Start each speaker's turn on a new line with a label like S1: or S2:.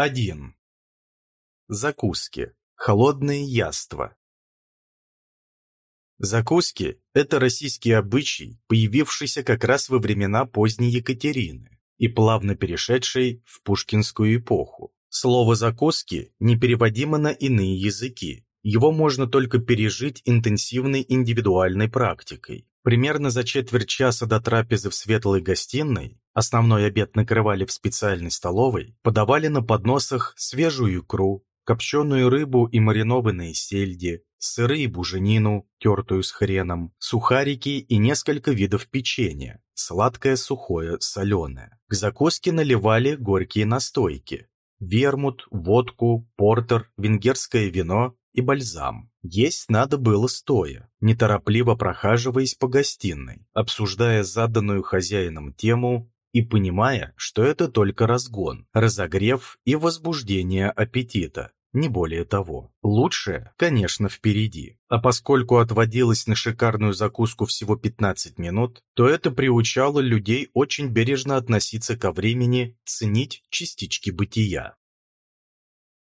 S1: 1. Закуски. Холодные яства. Закуски – это российский обычай, появившийся как раз во времена поздней Екатерины и плавно перешедший в пушкинскую эпоху. Слово «закуски» непереводимо на иные языки. Его можно только пережить интенсивной индивидуальной практикой. Примерно за четверть часа до трапезы в светлой гостиной основной обед накрывали в специальной столовой, подавали на подносах свежую икру, копченую рыбу и маринованные сельди, сыры и буженину, тертую с хреном, сухарики и несколько видов печенья, сладкое, сухое, соленое. К закуске наливали горькие настойки, вермут, водку, портер, венгерское вино и бальзам. Есть надо было стоя, неторопливо прохаживаясь по гостиной, обсуждая заданную хозяином тему и понимая, что это только разгон, разогрев и возбуждение аппетита, не более того. Лучшее, конечно, впереди. А поскольку отводилось на шикарную закуску всего 15 минут, то это приучало людей очень бережно относиться ко времени, ценить частички бытия.